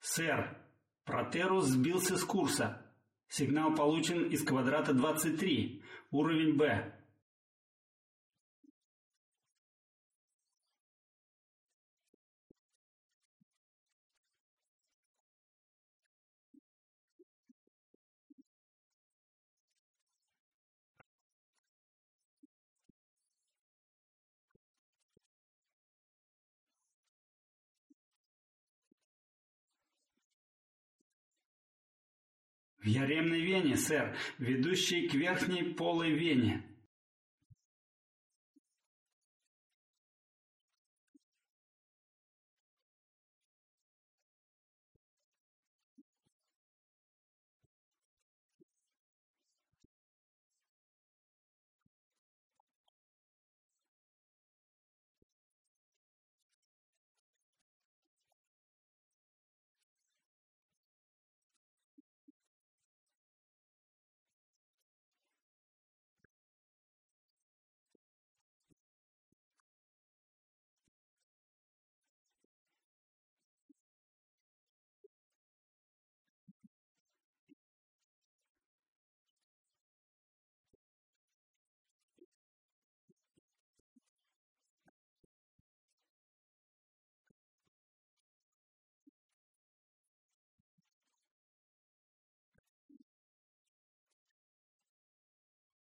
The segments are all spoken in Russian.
Сэр, Протерус сбился с курса. Сигнал получен из квадрата 23, уровень Б. В яремной вене, сэр, ведущей к верхней полой вене.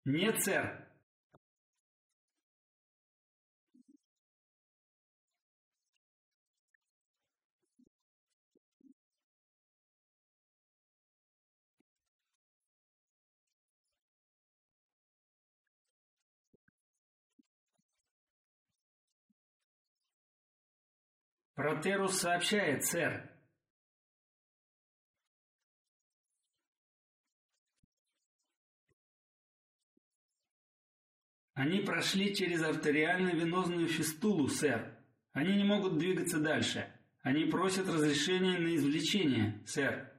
Нет, сэр. Протерус сообщает, сэр. Они прошли через артериально-венозную фистулу, сэр. Они не могут двигаться дальше. Они просят разрешения на извлечение, сэр.